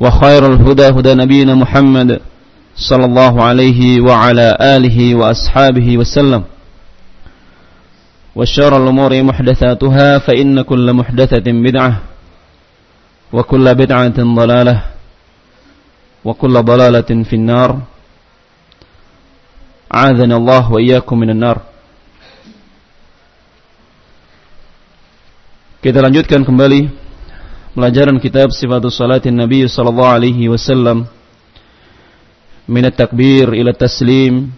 وخير الهدى هدى نبينا محمد صلى الله عليه وعلى آله وأصحابه وسلم. وشر الأمور محدثاتها فإن كل محدثة بدعة وكل بدعة ضلالة وكل ضلالة في النار. عاذنا الله وإياكم من النار. Kita lanjutkan kembali pelajaran kitab Sifatus Salatin Nabi sallallahu alaihi wasallam min at-takbir ila taslim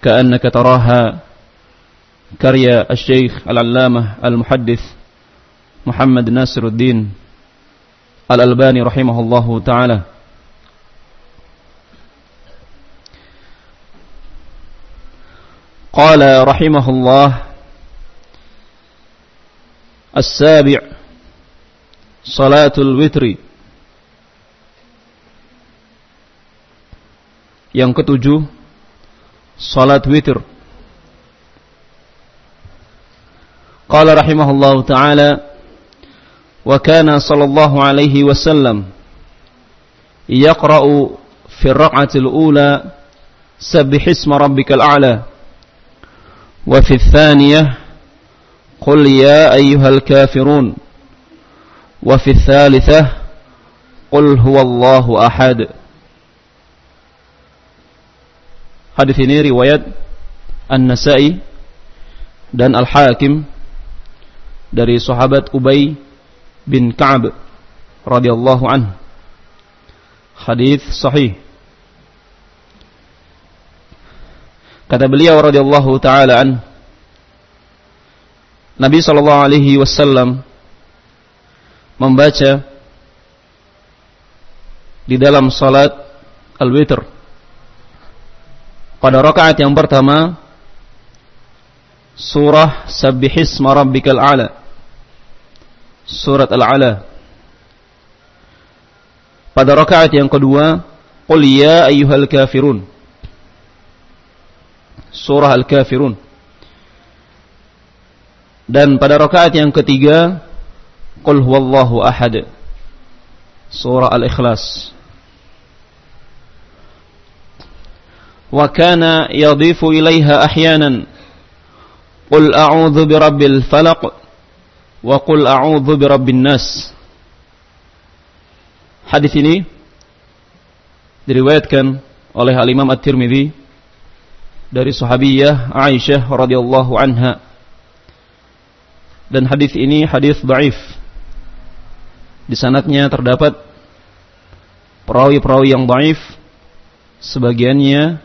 ka'annaka taraha karya Asy-Syaikh Al-Allamah Al-Muhaddits Muhammad Nasiruddin Al-Albani rahimahullahu taala قال رحمه الله السابع صلاة الوتر yang ketujuh salat witir قال رحمه الله تعالى وكان صلى الله عليه وسلم يقرأ في الركعة الأولى سبح اسم ربك الأعلى وفي الثانية قل يا أيها الكافرون wa fi tsalitsah qul huwallahu ahad Hadis ini riwayat An-Nasa'i dan Al-Hakim dari sahabat Ubay bin Ka'ab radhiyallahu anhu. Hadis sahih. Kata beliau radhiyallahu taala an Nabi sallallahu alaihi wasallam membaca di dalam salat al-witr. Pada rakaat yang pertama surah Sabbihisma Rabbikal A'la. Surat Al-A'la. Pada rakaat yang kedua Qul ya ayyuhal kafirun. Surah Al-Kafirun. Dan pada rakaat yang ketiga Qul huwallahu ahad surah Al-Ikhlas وكان يضيف إليها أحيانا قل أعوذ برب الفلق وقل أعوذ برب الناس Hadis ini diriwayatkan oleh Al-Imam At-Tirmidzi dari sahabiyah Aisyah radhiyallahu anha. Dan hadis ini hadis dhaif. Di sanadnya terdapat perawi-perawi yang dhaif, sebagiannya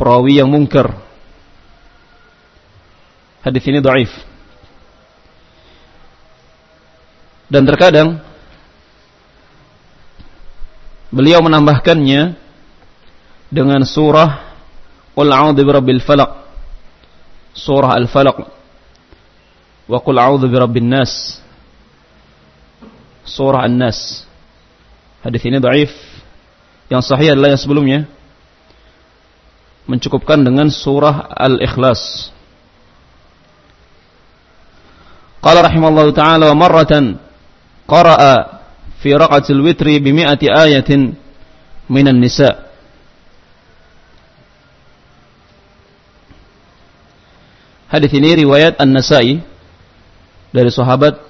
perawi yang mungkar. Hadis ini dhaif. Dan terkadang beliau menambahkannya dengan surah Qul a'udzu birabbil falaq. Surah Al-Falaq. Wa qul a'udzu birabbin nas. Surah An-Nas. Hadis ini dhaif Yang sahih adalah yang sebelumnya mencukupkan dengan surah Al-Ikhlas. Qala rahimallahu taala wa marratan qara'a fi raq'atil witri bi mi'ati ayatin minan nisa. Hadis ini riwayat An-Nasa'i dari sahabat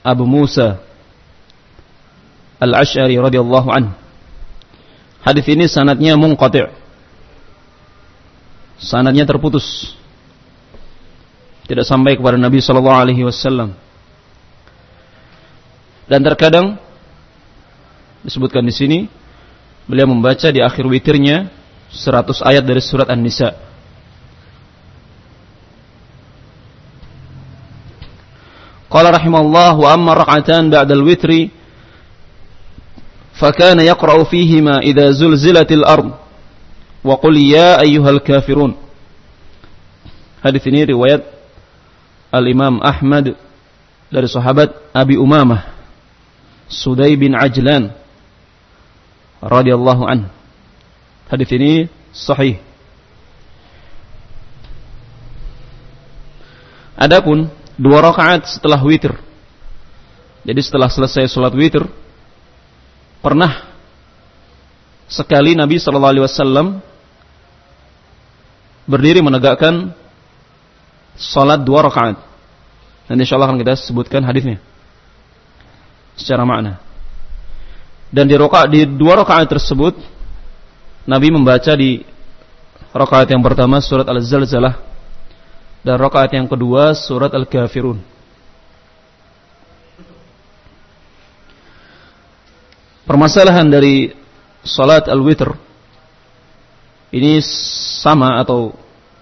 Abu Musa Al-Ash'ari radhiyallahu anhu. Hadis ini sanadnya munqati'. Sanadnya terputus. Tidak sampai kepada Nabi sallallahu alaihi wasallam. Dan terkadang disebutkan di sini beliau membaca di akhir witirnya 100 ayat dari surat An-Nisa. قال رحمه الله وأما الركعتان بعد الوتر فكان يقرأ فيهما إذا زلزلت الأرض وقل يا أيها الكافرون hadis ini riwayat Al-Imam Ahmad dari sahabat Abi Umamah Sudai bin Ajlan radhiyallahu an. Hadis ini sahih. Adapun dua rakaat setelah witir. Jadi setelah selesai sholat witir, pernah sekali Nabi Shallallahu Alaihi Wasallam berdiri menegakkan sholat dua rakaat. Dan insya Allah akan kita sebutkan hadisnya secara makna. Dan di rakaat di dua rakaat tersebut Nabi membaca di rakaat yang pertama surat Al-Zalzalah dan rakaat yang kedua surat Al-Kafirun. Permasalahan dari salat al-witr ini sama atau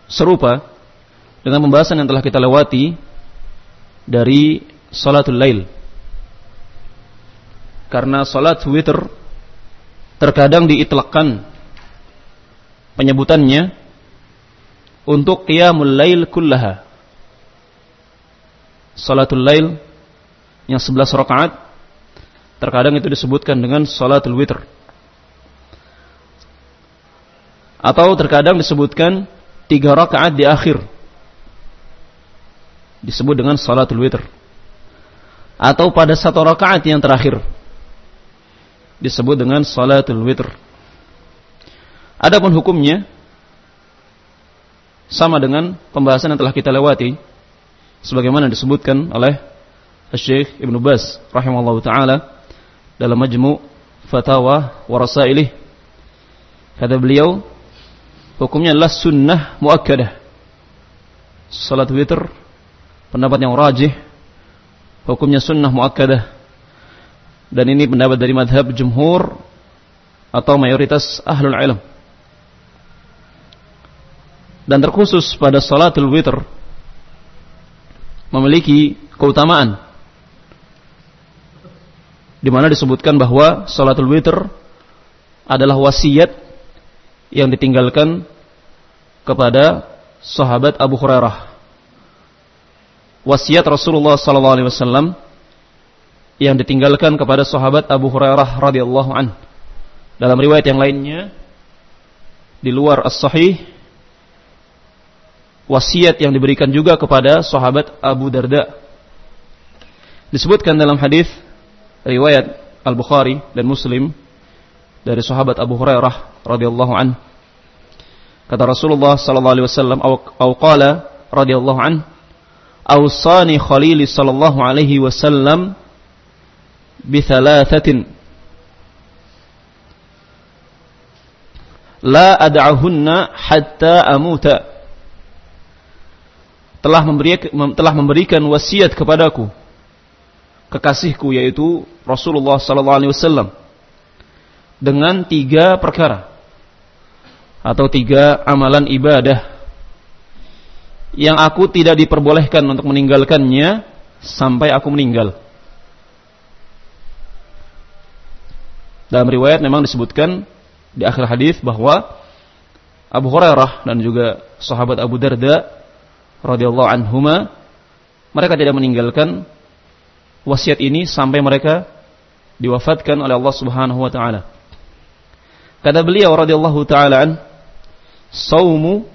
serupa dengan pembahasan yang telah kita lewati dari salatul lail. Karena salat witr terkadang diitlakkan penyebutannya untuk qiyamul lail kullaha. Salatul lail yang 11 rakaat terkadang itu disebutkan dengan salatul witr. Atau terkadang disebutkan tiga rakaat di akhir disebut dengan salatul witr. Atau pada satu rakaat yang terakhir disebut dengan salatul witr. Adapun hukumnya sama dengan pembahasan yang telah kita lewati sebagaimana disebutkan oleh Syekh Ibn Baz rahimallahu taala dalam Majmu' Fatawa wa Rasailih. Kata beliau hukumnya adalah sunnah muakkadah. Salat witr pendapat yang rajih hukumnya sunnah muakkadah. Dan ini pendapat dari madhab jumhur atau mayoritas ahlul ilm dan terkhusus pada salatul witr memiliki keutamaan di mana disebutkan bahwa salatul witr adalah wasiat yang ditinggalkan kepada sahabat Abu Hurairah. Wasiat Rasulullah sallallahu alaihi wasallam yang ditinggalkan kepada sahabat Abu Hurairah radhiyallahu an. Dalam riwayat yang lainnya di luar as-sahih wasiat yang diberikan juga kepada sahabat Abu Darda. Disebutkan dalam hadis riwayat Al-Bukhari dan Muslim dari sahabat Abu Hurairah radhiyallahu an. Kata Rasulullah sallallahu alaihi wasallam au qala radhiyallahu an, "Awsani Khalili sallallahu alaihi wasallam bi thalathatin la ad'ahunna hatta amuta." Telah memberikan telah memberikan wasiat kepadaku kekasihku yaitu Rasulullah sallallahu alaihi wasallam dengan tiga perkara atau tiga amalan ibadah yang aku tidak diperbolehkan untuk meninggalkannya sampai aku meninggal. Dalam riwayat memang disebutkan di akhir hadis bahwa Abu Hurairah dan juga sahabat Abu Darda radhiyallahu anhuma mereka tidak meninggalkan wasiat ini sampai mereka diwafatkan oleh Allah Subhanahu wa taala. Kata beliau radhiyallahu taala an, "Saumu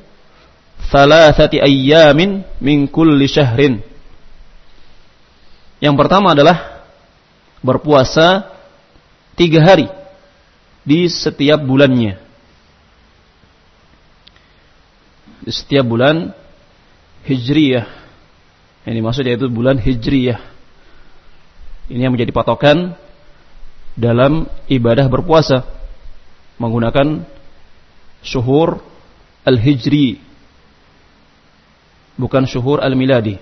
thalathati ayyamin min kulli syahrin." Yang pertama adalah berpuasa tiga hari di setiap bulannya. Di setiap bulan Hijriyah. Ini maksudnya itu bulan Hijriyah. Ini yang menjadi patokan dalam ibadah berpuasa menggunakan syuhur al-hijri bukan syuhur al-miladi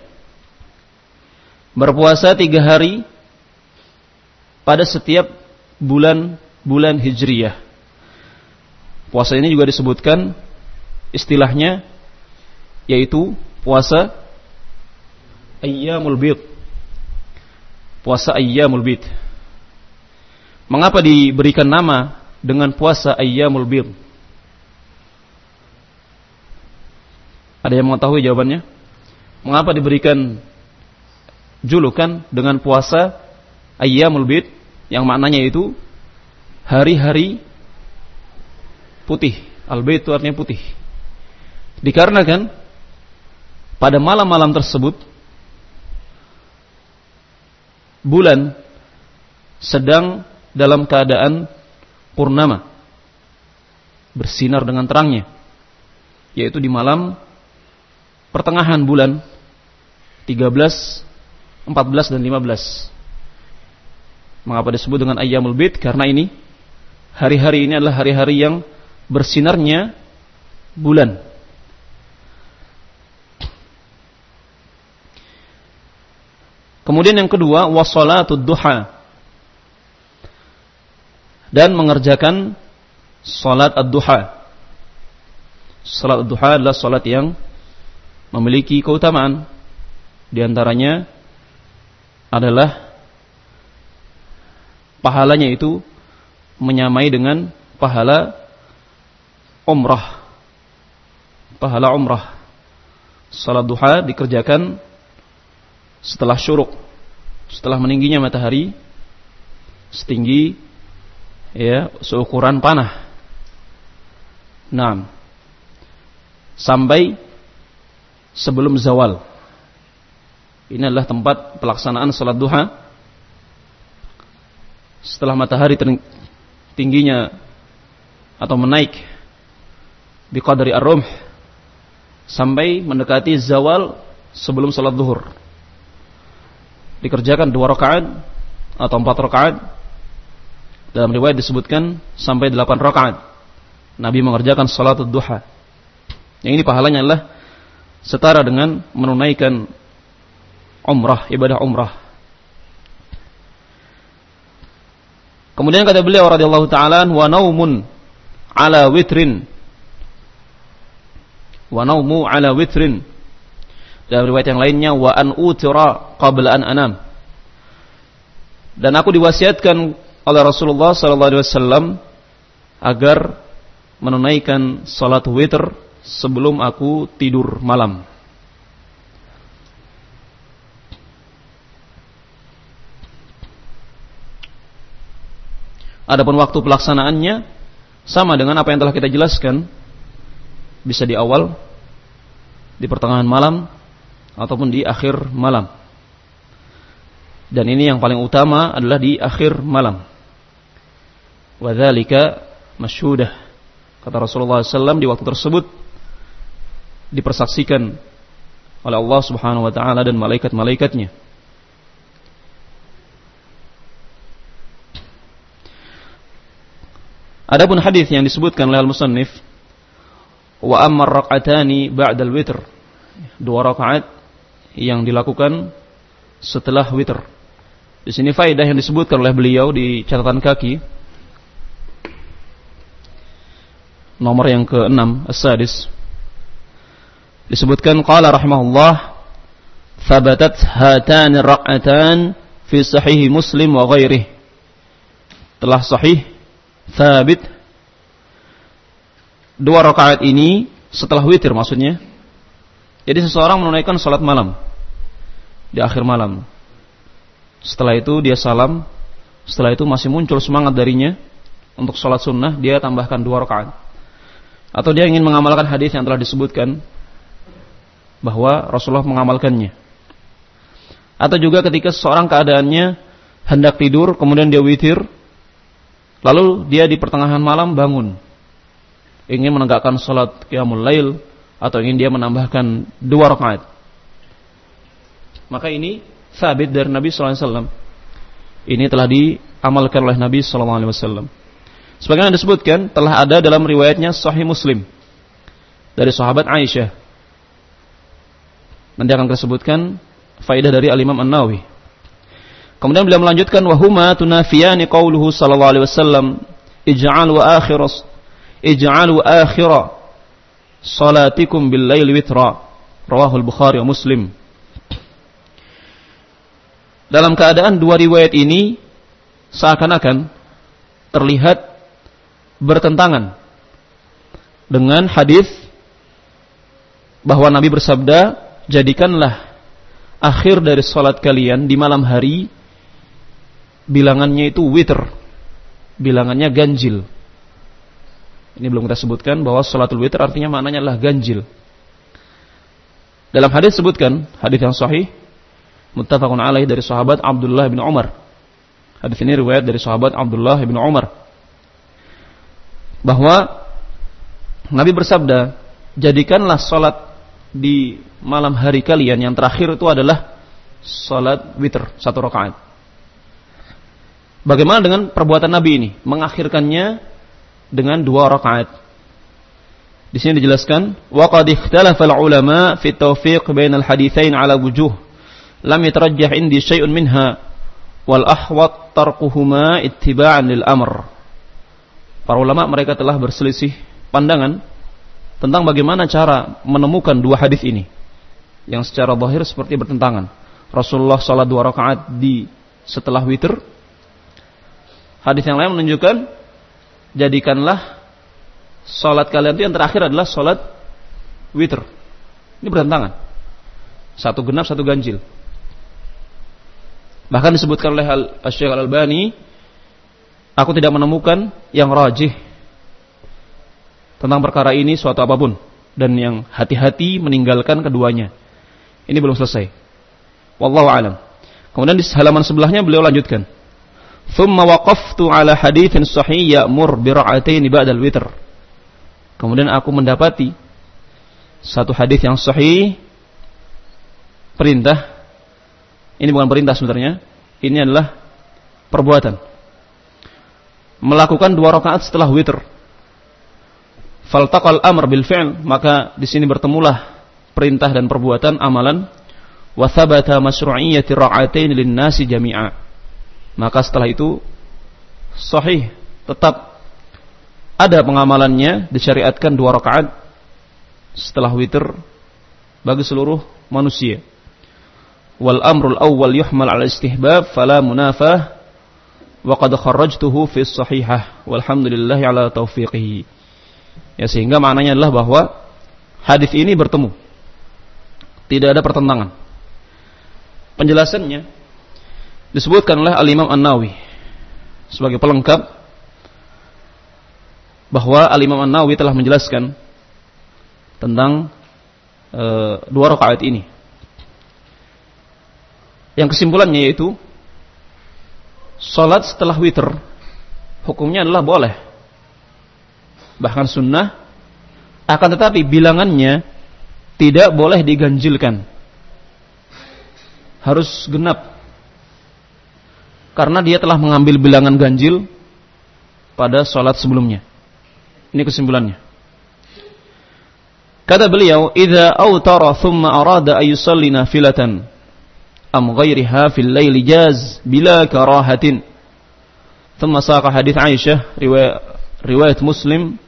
berpuasa tiga hari pada setiap bulan-bulan hijriyah puasa ini juga disebutkan istilahnya yaitu puasa ayyamul bid puasa ayyamul bid Mengapa diberikan nama dengan puasa Ayyamul Bid? Ada yang mengetahui jawabannya? Mengapa diberikan julukan dengan puasa Ayyamul Bid yang maknanya itu hari-hari putih. Al-Bid itu artinya putih. Dikarenakan pada malam-malam tersebut bulan sedang dalam keadaan purnama bersinar dengan terangnya yaitu di malam pertengahan bulan 13, 14 dan 15. Mengapa disebut dengan ayyamul bid? Karena ini hari-hari ini adalah hari-hari yang bersinarnya bulan. Kemudian yang kedua, wasalatud duha dan mengerjakan salat ad-duha. Salat ad-duha adalah salat yang memiliki keutamaan. Di antaranya adalah pahalanya itu menyamai dengan pahala umrah. Pahala umrah. Salat duha dikerjakan setelah syuruk. Setelah meningginya matahari setinggi ya seukuran panah. Nah, sampai sebelum zawal. Ini adalah tempat pelaksanaan salat duha. Setelah matahari tingginya atau menaik di qadari ar-rumh sampai mendekati zawal sebelum salat zuhur. Dikerjakan dua rakaat atau empat rakaat dalam riwayat disebutkan sampai 8 rakaat. Nabi mengerjakan salat duha. Yang ini pahalanya adalah setara dengan menunaikan umrah, ibadah umrah. Kemudian kata beliau radhiyallahu taala wa naumun ala witrin wa naumu ala witrin dalam riwayat yang lainnya wa an utira qabla an anam dan aku diwasiatkan oleh Rasulullah SAW agar menunaikan salat witr sebelum aku tidur malam. Adapun waktu pelaksanaannya sama dengan apa yang telah kita jelaskan, bisa di awal, di pertengahan malam, ataupun di akhir malam. Dan ini yang paling utama adalah di akhir malam. Wadhalika masyhudah. Kata Rasulullah SAW di waktu tersebut dipersaksikan oleh Allah Subhanahu wa taala dan malaikat-malaikatnya. Adapun hadis yang disebutkan oleh al-musannif wa amma raq'atani ba'dal witr. Dua rakaat yang dilakukan setelah witr. Di sini faedah yang disebutkan oleh beliau di catatan kaki. Nomor yang ke-6 as-sadis. Disebutkan qala rahimahullah thabatat hatan raq'atan fi sahih Muslim wa ghairihi telah sahih thabit. Dua rakaat ini setelah witir maksudnya jadi seseorang menunaikan salat malam di akhir malam setelah itu dia salam setelah itu masih muncul semangat darinya untuk sholat sunnah dia tambahkan dua rakaat. Atau dia ingin mengamalkan hadis yang telah disebutkan bahwa Rasulullah mengamalkannya. Atau juga ketika seseorang keadaannya hendak tidur kemudian dia witir lalu dia di pertengahan malam bangun ingin menegakkan salat qiyamul lail atau ingin dia menambahkan dua rakaat. Maka ini sabit dari Nabi sallallahu alaihi wasallam. Ini telah diamalkan oleh Nabi wasallam. Sebagaimana disebutkan telah ada dalam riwayatnya Sahih Muslim dari sahabat Aisyah. Nanti akan disebutkan faidah dari Al-Imam An-Nawawi. Kemudian beliau melanjutkan wahuma tunafiyani qauluhu sallallahu alaihi wasallam ij'alu akhiras ij'alu akhira salatikum bil lail witra rawahul Bukhari wa Muslim. Dalam keadaan dua riwayat ini seakan-akan terlihat bertentangan dengan hadis bahwa Nabi bersabda, "Jadikanlah akhir dari salat kalian di malam hari bilangannya itu witr, bilangannya ganjil." Ini belum kita sebutkan bahwa salatul witr artinya maknanya adalah ganjil. Dalam hadis sebutkan, hadis yang sahih, muttafaqun alaih dari sahabat Abdullah bin Umar. Hadis ini riwayat dari sahabat Abdullah bin Umar bahwa Nabi bersabda, jadikanlah salat di malam hari kalian yang terakhir itu adalah salat witr satu rakaat. Bagaimana dengan perbuatan Nabi ini? Mengakhirkannya dengan dua rakaat. Di sini dijelaskan, ala minha wal ahwat. Para ulama mereka telah berselisih pandangan tentang bagaimana cara menemukan dua hadis ini yang secara zahir seperti bertentangan. Rasulullah salat dua rakaat di setelah witir. Hadis yang lain menunjukkan jadikanlah salat kalian itu yang terakhir adalah salat witir. Ini bertentangan. Satu genap, satu ganjil. Bahkan disebutkan oleh Al-Syeikh Al-Albani Aku tidak menemukan yang rajih tentang perkara ini suatu apa pun dan yang hati-hati meninggalkan keduanya. Ini belum selesai. Wallahu alam. Kemudian di halaman sebelahnya beliau lanjutkan. Thumma waqaftu ala hadithin sahih bi ra'ataini ba'dal witr. Kemudian aku mendapati satu hadis yang sahih perintah ini bukan perintah sebenarnya ini adalah perbuatan melakukan dua rakaat setelah witir. Faltaqal amr bil fi'l, maka di sini bertemulah perintah dan perbuatan amalan wa thabata masyru'iyyati ra'atain lin nasi jami'a. Maka setelah itu sahih tetap ada pengamalannya disyariatkan dua rakaat setelah witir bagi seluruh manusia. Wal amrul awwal yuhmal ala istihbab fala munafah wa qad kharrajtuhu fi sahihah walhamdulillahi ala taufiqihi. Ya sehingga maknanya adalah bahwa hadis ini bertemu. Tidak ada pertentangan. Penjelasannya disebutkan oleh Al-Imam An-Nawawi sebagai pelengkap bahwa Al-Imam An-Nawawi telah menjelaskan tentang e, dua rakaat ini. Yang kesimpulannya yaitu Salat setelah witir hukumnya adalah boleh. Bahkan sunnah akan tetapi bilangannya tidak boleh diganjilkan. Harus genap karena dia telah mengambil bilangan ganjil pada sholat sebelumnya. Ini kesimpulannya. Kata beliau, "Idza awtara thumma arada ayusalli nafilatan am ghairiha fil laili jaz bila karahatin." Thumma saqa hadits Aisyah riwayat Muslim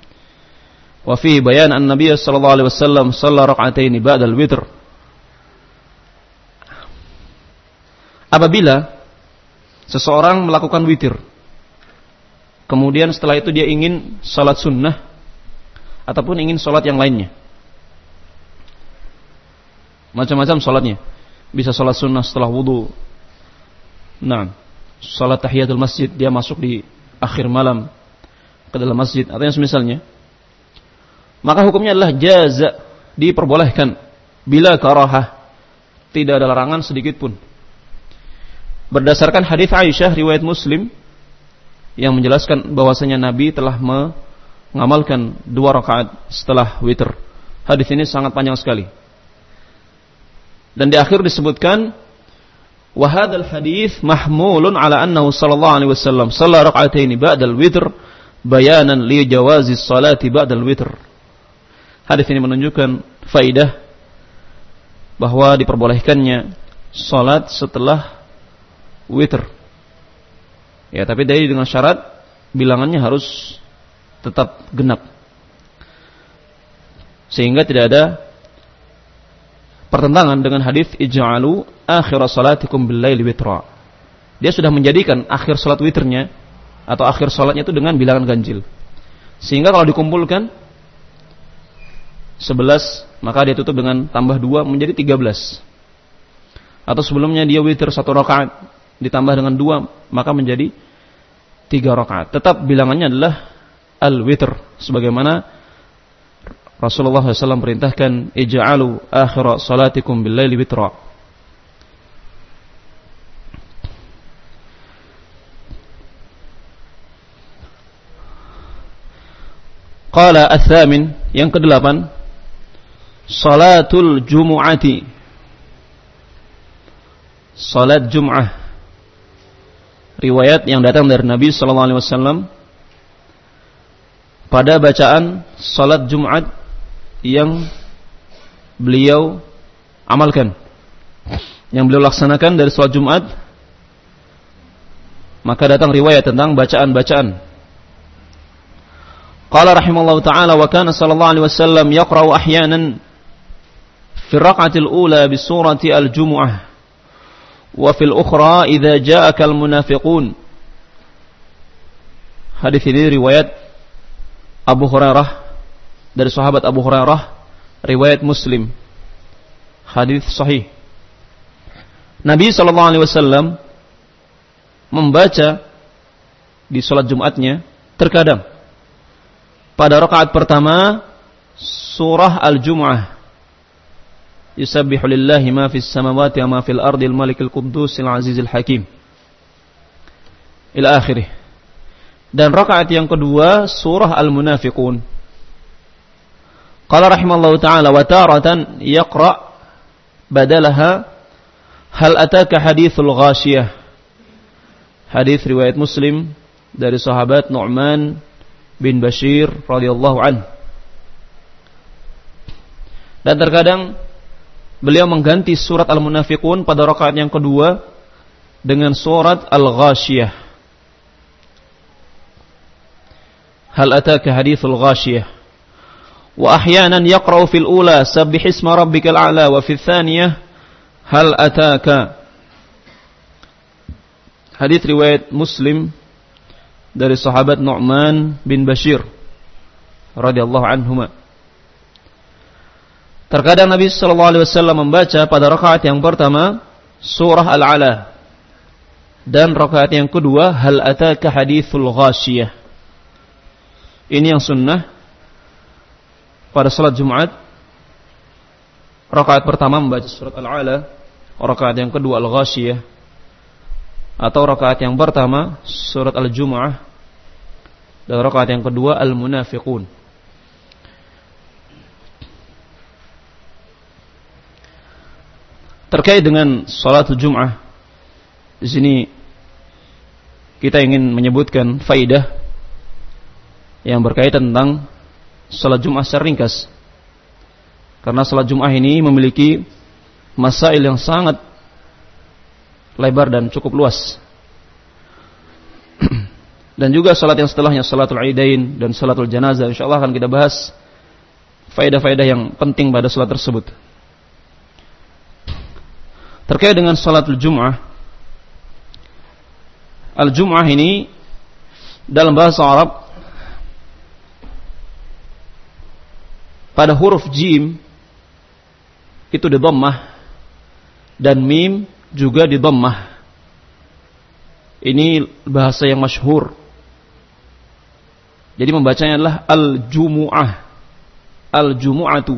wa fihi bayan an Nabiy sallallahu alaihi wasallam shalla rak'ataini ba'da al-witr. Apabila seseorang melakukan witir kemudian setelah itu dia ingin salat sunnah ataupun ingin salat yang lainnya macam-macam salatnya bisa sholat sunnah setelah wudhu. Nah, sholat tahiyatul masjid dia masuk di akhir malam. ke dalam masjid atau yang semisalnya, maka hukumnya adalah jaza diperbolehkan bila karahah tidak ada larangan sedikit pun. Berdasarkan hadis Aisyah riwayat Muslim yang menjelaskan bahwasanya Nabi telah mengamalkan dua rakaat setelah witir. Hadis ini sangat panjang sekali. Dan di akhir disebutkan Wahadal hadis mahmulun ala annahu sallallahu alaihi wasallam shalla rak'ataini ba'dal witr bayanan li jawazi salati ba'dal witr. Hadis ini menunjukkan faidah bahwa diperbolehkannya salat setelah witr. Ya, tapi dari dengan syarat bilangannya harus tetap genap. Sehingga tidak ada pertentangan dengan hadis ij'alu akhir salatikum billaili witra. Dia sudah menjadikan akhir salat witirnya atau akhir salatnya itu dengan bilangan ganjil. Sehingga kalau dikumpulkan 11 maka dia tutup dengan tambah 2 menjadi 13. Atau sebelumnya dia witir satu rakaat ditambah dengan 2 maka menjadi 3 rakaat. Tetap bilangannya adalah al-witr sebagaimana Rasulullah SAW perintahkan ij'alu akhir salatikum bil-laili witra. Qala ats-tsamin yang kedelapan salatul jumu'ati salat Jum'ah riwayat yang datang dari Nabi sallallahu alaihi wasallam pada bacaan salat Jumat yang beliau amalkan. Yang beliau laksanakan dari sholat Jumat maka datang riwayat tentang bacaan-bacaan. Qala rahimallahu taala wa kana sallallahu alaihi wasallam yaqra'u ahyanan fi raq'atil ula bi surati al-jumu'ah wa fil ukhra idza ja'aka al-munafiqun Hadis ini riwayat Abu Hurairah dari sahabat Abu Hurairah riwayat Muslim. Hadis sahih. Nabi sallallahu alaihi wasallam membaca di salat Jumatnya terkadang pada rakaat pertama surah Al-Jumu'ah Yusabbihu lillahi ma fis samawati wa ma fil ardi al-malikil quddus al-azizil hakim ila akhirih dan rakaat yang kedua surah Al-Munafiqun Qala rahimallahu taala wa taratan yaqra badalaha hal ataka hadithul ghashiyah. Hadis riwayat Muslim dari sahabat Nu'man bin Bashir radhiyallahu an. Dan terkadang beliau mengganti surat Al-Munafiqun pada rakaat yang kedua dengan surat Al-Ghashiyah. Hal ataka hadithul Ghashiyah. Wa ahyanan yaqra'u fil ula sabbih isma rabbikal a'la wa fil thaniyah hal ataka. Hadith riwayat Muslim dari sahabat Nu'man bin Bashir radhiyallahu anhumah. Terkadang Nabi sallallahu alaihi wasallam membaca pada rakaat yang pertama surah Al-Ala dan rakaat yang kedua hal ataka hadithul ghashiyah. Ini yang sunnah pada salat Jumat rakaat pertama membaca surat Al-Ala, rakaat yang kedua Al-Ghasyiyah atau rakaat yang pertama surat Al-Jumu'ah dan rakaat yang kedua Al-Munafiqun. Terkait dengan salat Jumat di sini kita ingin menyebutkan faidah yang berkaitan tentang salat Jumat secara ringkas. Karena salat Jumat ini memiliki masail yang sangat lebar dan cukup luas. dan juga salat yang setelahnya salatul aidain dan salatul janazah insyaallah akan kita bahas faedah-faedah yang penting pada salat tersebut. Terkait dengan salatul Jum'ah Al-Jum'ah ini dalam bahasa Arab pada huruf jim itu di dhammah dan mim juga di dhammah. Ini bahasa yang masyhur. Jadi membacanya adalah al-jumu'ah. Al-jumu'atu.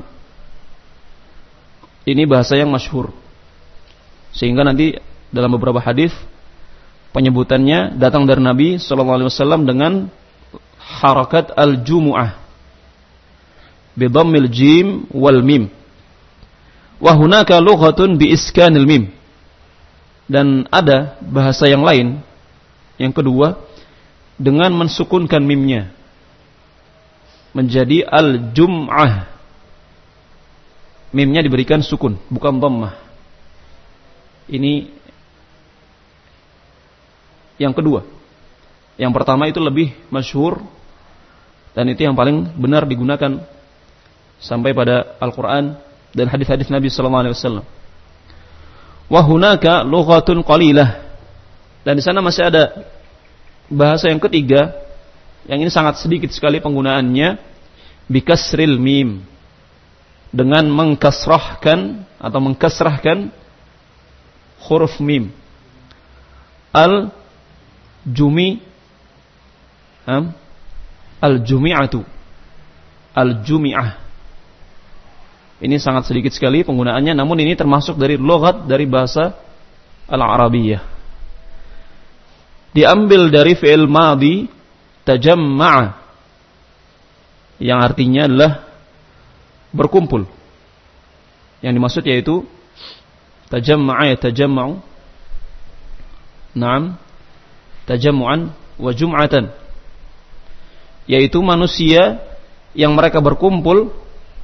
Ini bahasa yang masyhur. Sehingga nanti dalam beberapa hadis penyebutannya datang dari Nabi sallallahu alaihi wasallam dengan harakat al-jumu'ah. Bi dhammil jim wal mim. Wa hunaka lughatun bi iskanil mim. Dan ada bahasa yang lain yang kedua dengan mensukunkan mimnya menjadi al-jum'ah. Mimnya diberikan sukun, bukan dhammah. Ini yang kedua. Yang pertama itu lebih masyhur dan itu yang paling benar digunakan sampai pada Al-Qur'an dan hadis-hadis Nabi sallallahu alaihi wasallam. Wa hunaka lughatun qalilah. Dan di sana masih ada bahasa yang ketiga yang ini sangat sedikit sekali penggunaannya bikasril mim dengan mengkasrahkan atau mengkasrahkan huruf mim. Al jumi al jumi'atu al jumi'ah. Ini sangat sedikit sekali penggunaannya namun ini termasuk dari logat dari bahasa al arabiyah diambil dari fi'il madhi tajamma'a yang artinya adalah berkumpul. Yang dimaksud yaitu tajamma'a ya tajamma'u. Naam. Tajammu'an wa jum'atan. Yaitu manusia yang mereka berkumpul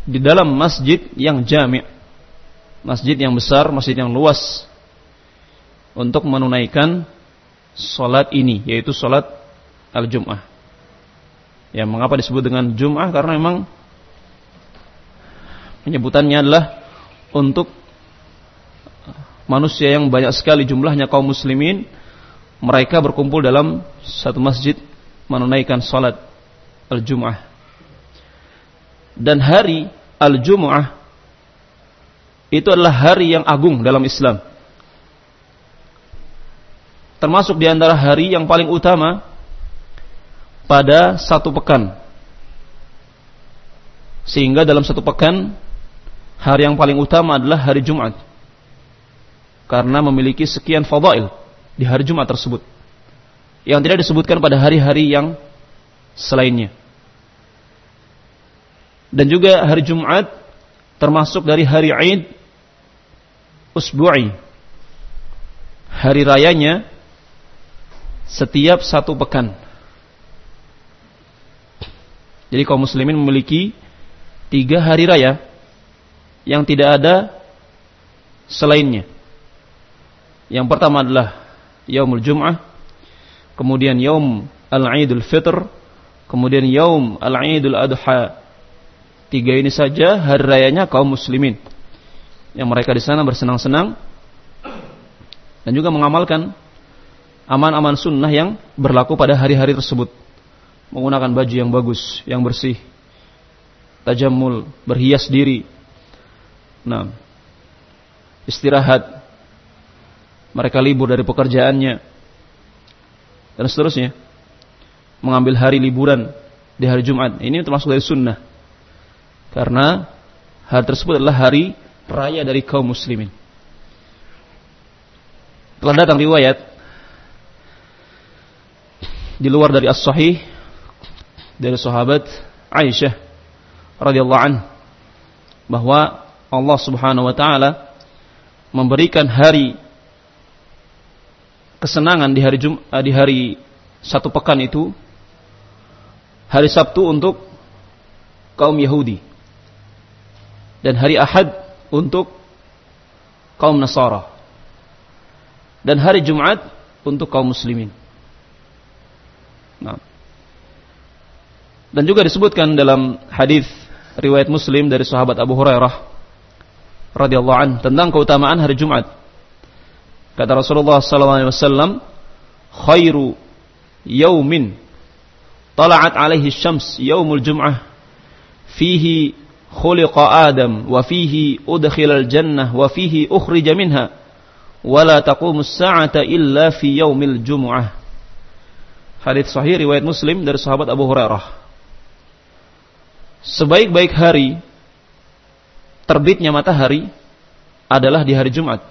di dalam masjid yang jami'. Masjid yang besar, masjid yang luas untuk menunaikan salat ini yaitu salat al-jum'ah. Ya, mengapa disebut dengan Jum'ah? Karena memang penyebutannya adalah untuk manusia yang banyak sekali jumlahnya kaum muslimin mereka berkumpul dalam satu masjid menunaikan salat al-jum'ah dan hari al-jum'ah itu adalah hari yang agung dalam Islam termasuk di antara hari yang paling utama pada satu pekan. Sehingga dalam satu pekan hari yang paling utama adalah hari Jumat. Karena memiliki sekian fadail di hari Jumat tersebut. Yang tidak disebutkan pada hari-hari yang selainnya. Dan juga hari Jumat termasuk dari hari Eid usbu'i. Hari rayanya setiap satu pekan. Jadi kaum muslimin memiliki tiga hari raya yang tidak ada selainnya. Yang pertama adalah Yaumul Jum'ah, kemudian Yaum Al-Aidul Fitr, kemudian Yaum Al-Aidul Adha. Tiga ini saja hari rayanya kaum muslimin. Yang mereka di sana bersenang-senang dan juga mengamalkan aman-aman sunnah yang berlaku pada hari-hari tersebut menggunakan baju yang bagus, yang bersih, tajamul, berhias diri. Nah, istirahat. Mereka libur dari pekerjaannya dan seterusnya. Mengambil hari liburan di hari Jumat. Ini termasuk dari sunnah. Karena hari tersebut adalah hari raya dari kaum muslimin. Telah datang riwayat di luar dari as-sahih dari sahabat Aisyah radhiyallahu an bahwa Allah Subhanahu wa taala memberikan hari kesenangan di hari Jum eh, di hari satu pekan itu hari Sabtu untuk kaum Yahudi dan hari Ahad untuk kaum Nasara dan hari Jumat untuk kaum muslimin. Nah, dan juga disebutkan dalam hadis riwayat Muslim dari sahabat Abu Hurairah radhiyallahu an tentang keutamaan hari Jumat. Kata Rasulullah wasallam, "Khairu yaumin tala'at alaihi syams yaumul jum'ah fihi khuliqa Adam wa fihi udkhila al-jannah wa fihi ukhrija minha wa la taqumu as-sa'ata illa fi yaumil jum'ah." Hadis sahih riwayat Muslim dari sahabat Abu Hurairah sebaik-baik hari terbitnya matahari adalah di hari Jumat.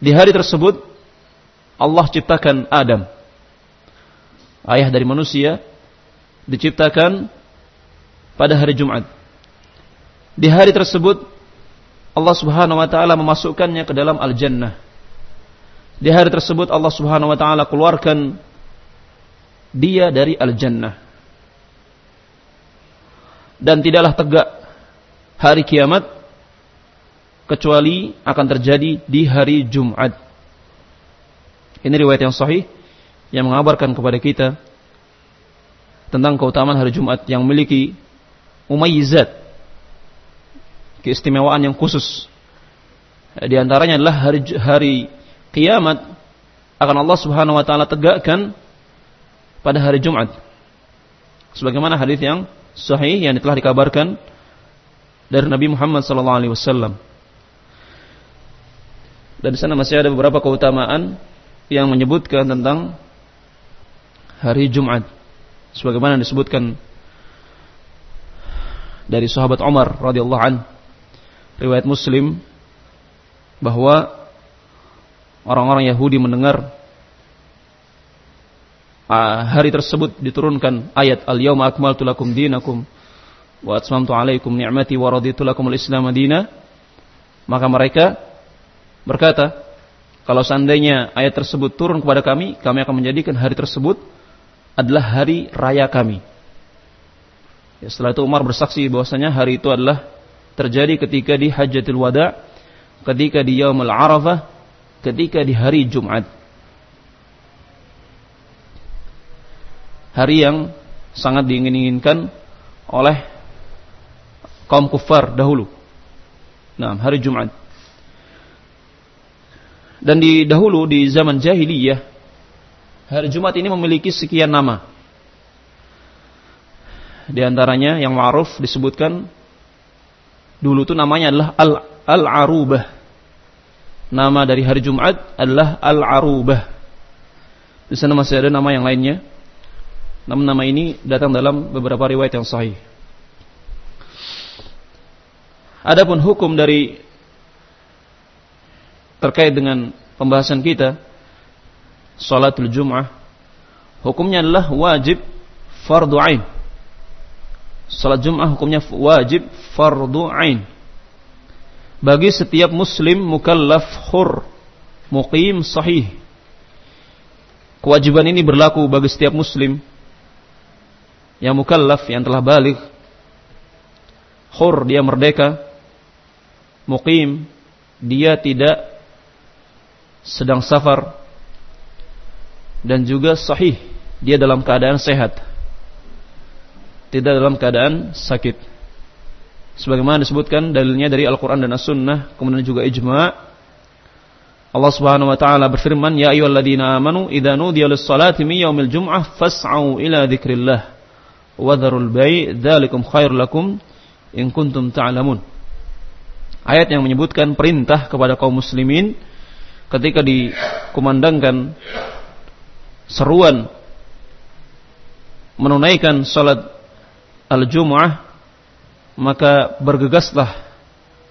Di hari tersebut Allah ciptakan Adam. Ayah dari manusia diciptakan pada hari Jumat. Di hari tersebut Allah Subhanahu wa taala memasukkannya ke dalam al-jannah. Di hari tersebut Allah Subhanahu wa taala keluarkan dia dari al-jannah. Dan tidaklah tegak hari kiamat kecuali akan terjadi di hari Jumat. Ini riwayat yang sahih yang mengabarkan kepada kita tentang keutamaan hari Jumat yang memiliki umayyizat keistimewaan yang khusus. Di antaranya adalah hari hari kiamat akan Allah Subhanahu wa taala tegakkan pada hari Jumat. Sebagaimana hadis yang sahih yang telah dikabarkan dari Nabi Muhammad sallallahu alaihi wasallam. Dan di sana masih ada beberapa keutamaan yang menyebutkan tentang hari Jumat. Sebagaimana disebutkan dari sahabat Umar radhiyallahu an riwayat Muslim bahwa orang-orang Yahudi mendengar ah, hari tersebut diturunkan ayat al-yauma akmaltu lakum dinakum wa atmamtu alaikum ni'mati wa raditu lakum al-islam madina maka mereka berkata kalau seandainya ayat tersebut turun kepada kami kami akan menjadikan hari tersebut adalah hari raya kami ya, setelah itu Umar bersaksi bahwasanya hari itu adalah terjadi ketika di Hajjatul Wada, ketika di Yaumul Arafah, ketika di hari Jumat. Hari yang sangat diingin-inginkan oleh kaum kufar dahulu. Nah, hari Jumat. Dan di dahulu di zaman jahiliyah, hari Jumat ini memiliki sekian nama. Di antaranya yang ma'ruf disebutkan Dulu itu namanya adalah Al-Arubah. Nama dari hari Jumat adalah Al-Arubah. Di sana masih ada nama yang lainnya. Nama-nama ini datang dalam beberapa riwayat yang sahih. Adapun hukum dari terkait dengan pembahasan kita salatul Jum'ah hukumnya adalah wajib fardu ain Salat Jum'ah hukumnya wajib fardu ain. Bagi setiap muslim mukallaf khur, muqim sahih. Kewajiban ini berlaku bagi setiap muslim yang mukallaf yang telah balik. Khur dia merdeka. Muqim dia tidak sedang safar dan juga sahih dia dalam keadaan sehat tidak dalam keadaan sakit. Sebagaimana disebutkan dalilnya dari Al-Quran dan As-Sunnah, kemudian juga ijma' Allah Subhanahu wa taala berfirman, "Ya ayyuhalladzina amanu idza nudiya lis-salati min yaumil jum'ah fas'au ila dzikrillah wa dzarul bai' dzalikum khairul lakum in kuntum ta'lamun." Ayat yang menyebutkan perintah kepada kaum muslimin ketika dikumandangkan seruan menunaikan salat al-jum'ah maka bergegaslah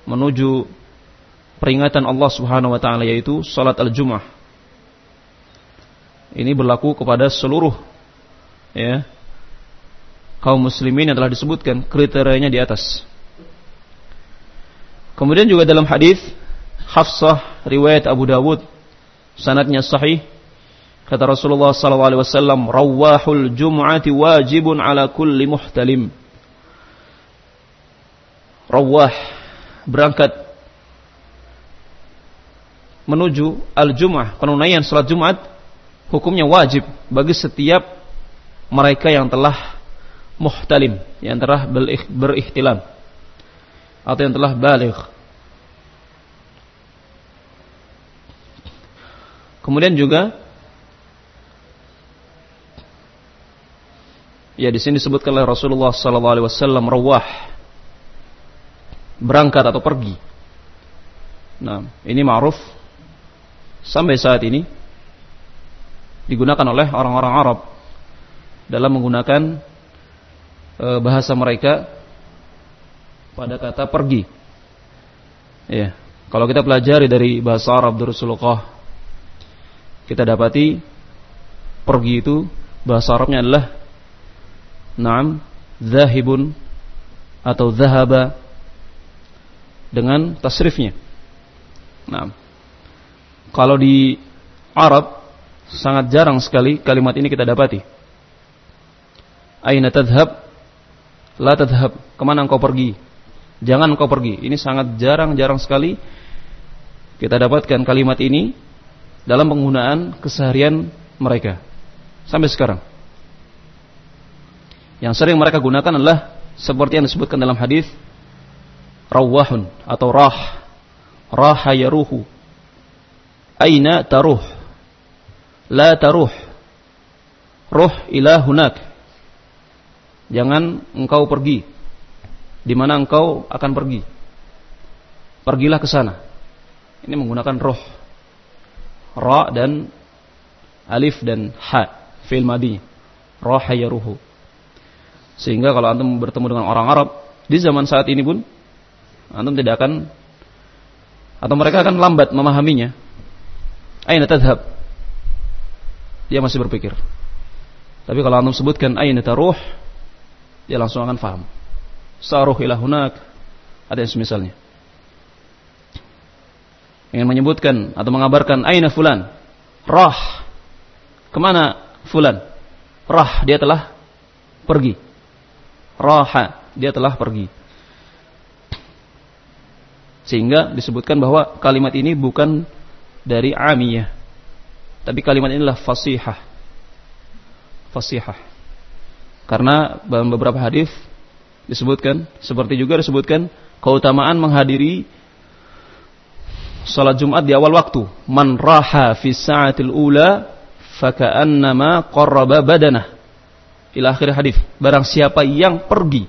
menuju peringatan Allah Subhanahu wa taala yaitu salat al-jum'ah. Ini berlaku kepada seluruh ya kaum muslimin yang telah disebutkan kriterianya di atas. Kemudian juga dalam hadis Hafsah riwayat Abu Dawud sanadnya sahih Kata Rasulullah sallallahu alaihi wasallam, "Rawahul jum'ati wajibun ala kulli muhtalim." Rawah berangkat menuju al-jum'ah, penunaian salat Jumat hukumnya wajib bagi setiap mereka yang telah muhtalim, yang telah berikhtilam atau yang telah balik. Kemudian juga Ya di sini disebutkan oleh Rasulullah sallallahu alaihi wasallam rawah berangkat atau pergi. Nah, ini ma'ruf sampai saat ini digunakan oleh orang-orang Arab dalam menggunakan e, bahasa mereka pada kata pergi. Ya, kalau kita pelajari dari bahasa Arab Rasulullah, kita dapati pergi itu bahasa Arabnya adalah Naam Zahibun Atau zahaba Dengan tasrifnya. Nah Kalau di Arab Sangat jarang sekali kalimat ini kita dapati. Aina tadhab La tadhab Ke mana engkau pergi? Jangan engkau pergi. Ini sangat jarang-jarang sekali Kita dapatkan kalimat ini Dalam penggunaan keseharian mereka Sampai sekarang. Yang sering mereka gunakan adalah seperti yang disebutkan dalam hadis rawahun atau rah. Raha yaruhu. Aina taruh. La taruh. Ruh ila hunak. Jangan engkau pergi. Di mana engkau akan pergi. Pergilah ke sana. Ini menggunakan roh. Ra dan alif dan ha fi'il madi raha yaruhu sehingga kalau antum bertemu dengan orang Arab di zaman saat ini pun antum tidak akan atau mereka akan lambat memahaminya. Aina tadhhab? Dia masih berpikir. Tapi kalau antum sebutkan aina taruh dia langsung akan faham. Saruh ila hunak ada yang semisalnya ingin menyebutkan atau mengabarkan aina fulan rah ke mana fulan. Rah, dia telah pergi. Raha, dia telah pergi. Sehingga disebutkan bahwa kalimat ini bukan dari amiyah. Tapi kalimat inilah fasihah. Fasihah. Karena beberapa hadis disebutkan, seperti juga disebutkan keutamaan menghadiri salat Jumat di awal waktu. Man raha fi sa'atil ula faka'annama qarraba badanah. Ila akhir hadis. Barang siapa yang pergi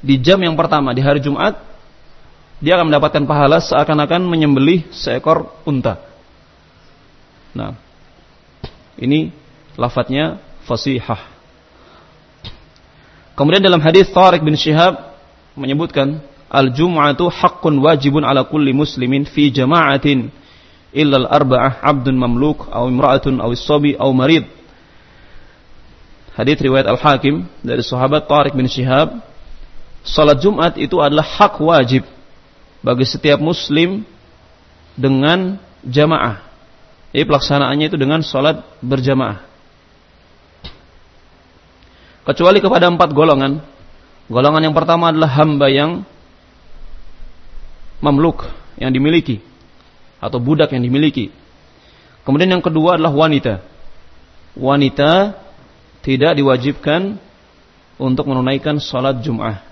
di jam yang pertama di hari Jumat dia akan mendapatkan pahala seakan-akan menyembelih seekor unta. Nah ini lafadznya fasihah. Kemudian dalam hadis Tariq bin Syihab menyebutkan al-jum'atu haqqun wajibun ala kulli muslimin fi jama'atin illal arba'ah abdun mamluk aw imra'atun aw sabi aw marid. Hadis riwayat Al-Hakim dari sahabat Tariq bin Syihab, salat Jumat itu adalah hak wajib bagi setiap muslim dengan jamaah. Jadi pelaksanaannya itu dengan salat berjamaah. Kecuali kepada empat golongan. Golongan yang pertama adalah hamba yang mamluk, yang dimiliki atau budak yang dimiliki. Kemudian yang kedua adalah wanita. Wanita tidak diwajibkan untuk menunaikan salat Jum'ah.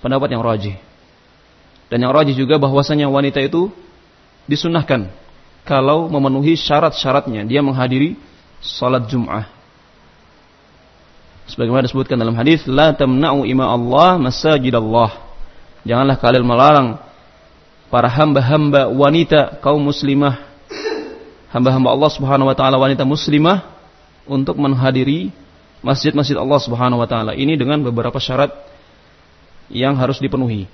Pendapat yang rajih. Dan yang rajih juga bahwasanya wanita itu disunahkan kalau memenuhi syarat-syaratnya dia menghadiri salat Jum'ah. Sebagaimana disebutkan dalam hadis, la tamna'u ima Allah masajid Allah. Janganlah kalian melarang para hamba-hamba wanita kaum muslimah hamba-hamba Allah Subhanahu wa taala wanita muslimah untuk menghadiri masjid-masjid Allah Subhanahu wa taala. Ini dengan beberapa syarat yang harus dipenuhi.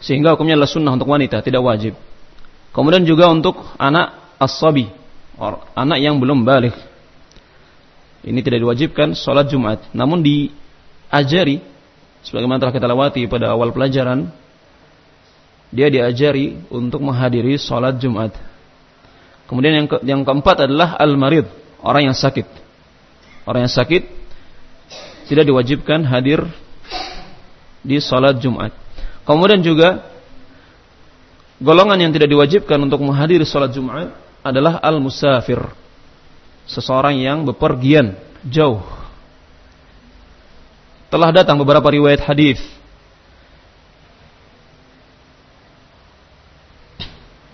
Sehingga hukumnya adalah sunnah untuk wanita tidak wajib. Kemudian juga untuk anak as-sabi anak yang belum balik. Ini tidak diwajibkan sholat Jumat. Namun diajari sebagaimana telah kita lewati pada awal pelajaran dia diajari untuk menghadiri sholat Jumat. Kemudian yang ke, yang keempat adalah al-marid, orang yang sakit. Orang yang sakit tidak diwajibkan hadir di sholat Jumat. Kemudian juga golongan yang tidak diwajibkan untuk menghadiri sholat Jumat adalah al-musafir. Seseorang yang bepergian jauh telah datang beberapa riwayat hadis.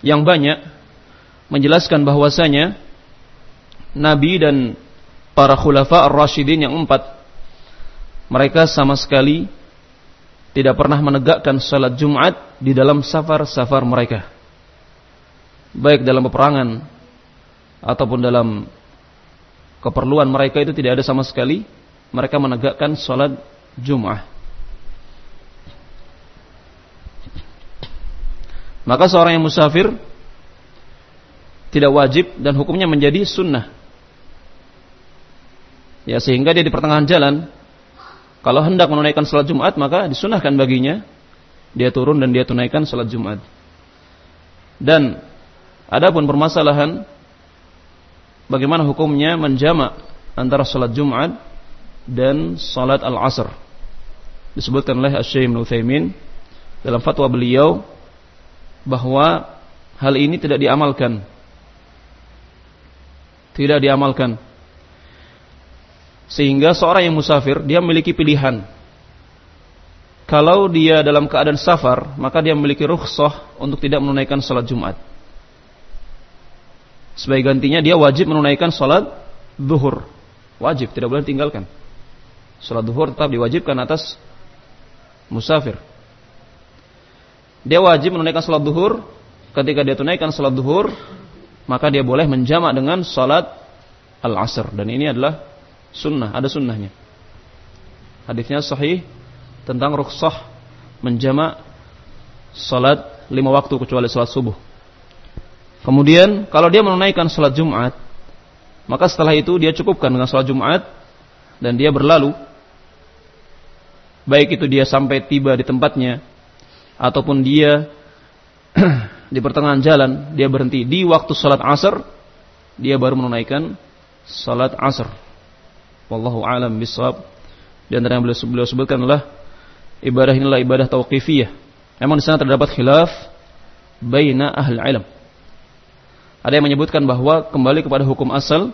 Yang banyak menjelaskan bahwasanya Nabi dan para khulafa ar-rasyidin yang empat mereka sama sekali tidak pernah menegakkan salat Jumat di dalam safar-safar mereka. Baik dalam peperangan ataupun dalam keperluan mereka itu tidak ada sama sekali, mereka menegakkan sholat Jum'ah. Maka seorang yang musafir tidak wajib dan hukumnya menjadi sunnah. Ya sehingga dia di pertengahan jalan kalau hendak menunaikan sholat Jumat maka disunahkan baginya dia turun dan dia tunaikan sholat Jumat. Dan adapun permasalahan bagaimana hukumnya menjamak antara sholat Jumat dan sholat al-asr. Disebutkan oleh Utsaimin dalam fatwa beliau bahwa hal ini tidak diamalkan. Tidak diamalkan. Sehingga seorang yang musafir dia memiliki pilihan. Kalau dia dalam keadaan safar, maka dia memiliki rukhsah untuk tidak menunaikan salat Jumat. Sebagai gantinya dia wajib menunaikan salat zuhur. Wajib, tidak boleh tinggalkan. Salat zuhur tetap diwajibkan atas musafir. Dia wajib menunaikan salat zuhur. Ketika dia tunaikan salat zuhur, maka dia boleh menjamak dengan salat al-asr dan ini adalah sunnah, ada sunnahnya. Hadisnya sahih tentang rukhsah menjamak salat lima waktu kecuali salat subuh. Kemudian kalau dia menunaikan salat Jumat, maka setelah itu dia cukupkan dengan salat Jumat dan dia berlalu baik itu dia sampai tiba di tempatnya ataupun dia di pertengahan jalan dia berhenti. Di waktu salat asar dia baru menunaikan salat asar. Wallahu alam bisawab di antara yang beliau, sebutkan adalah ibadah inilah ibadah tauqifiyah. Memang di sana terdapat khilaf baina ahli ilm. Ada yang menyebutkan bahwa kembali kepada hukum asal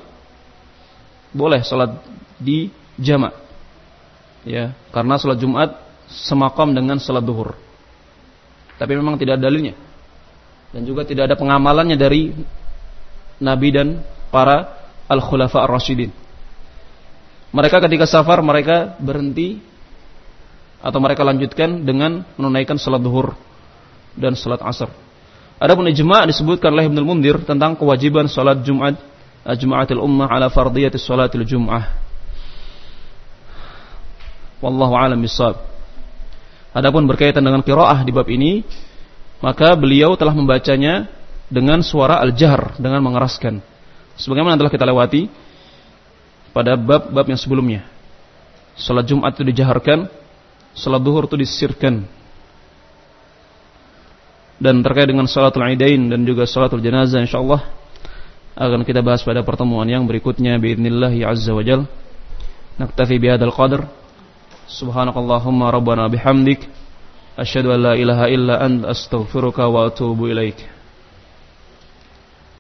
boleh salat di jamak ya karena salat Jumat semakam dengan salat duhur tapi memang tidak ada dalilnya. Dan juga tidak ada pengamalannya dari Nabi dan para al-khulafa ar-rasyidin. Mereka ketika safar mereka berhenti atau mereka lanjutkan dengan menunaikan salat duhur dan salat asar. Adapun ijma' disebutkan oleh Ibnu Mundir tentang kewajiban salat Jumat Jum'atul ummah ala fardiyati salatil Jum'ah. Wallahu a'lam bissawab. Adapun berkaitan dengan qiraah di bab ini, maka beliau telah membacanya dengan suara al-jahr, dengan mengeraskan. Sebagaimana telah kita lewati pada bab-bab yang sebelumnya. Salat Jumat itu dijaharkan, salat duhur itu disirkan. Dan terkait dengan salatul idain dan juga salatul janazah insyaallah akan kita bahas pada pertemuan yang berikutnya باذنillah azza wajal. Naktafi bihadzal qadar. Subhanakallahumma rabbana bihamdik asyhadu an la ilaha illa anta astaghfiruka wa atubu ilaik.